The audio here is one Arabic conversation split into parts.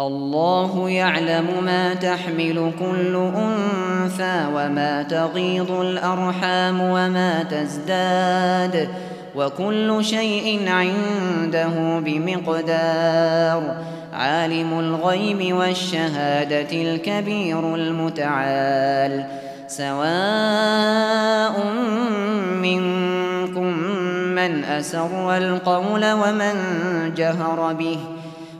الله يعلم ما تحمل كل أنثى وما تغيض الأرحام وما تزداد وكل شيء عنده بمقدار عالم الغيب والشهادة الكبير المتعال سواء منكم من أسر القول ومن جهر به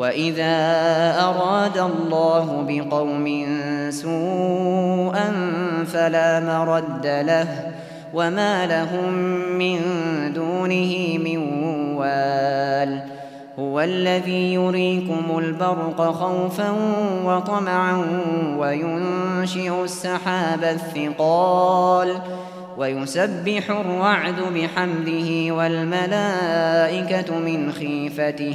وَإِذَا أَرَادَ اللَّهُ بِقَوْمٍ سُوءًا فَلَا مَرَدَّ لَهُ وَمَا لَهُم مِّن دُونِهِ مِن وَالٍ هُوَ الَّذِي يُرِيكُمُ الْبَرْقَ خَوْفًا وَطَمَعًا وَيُنشِئُ السَّحَابَ الثِّقَالَ وَيُسَبِّحُ الرَّعْدُ بِحَمْدِهِ وَالْمَلَائِكَةُ مِنْ خِيفَتِهِ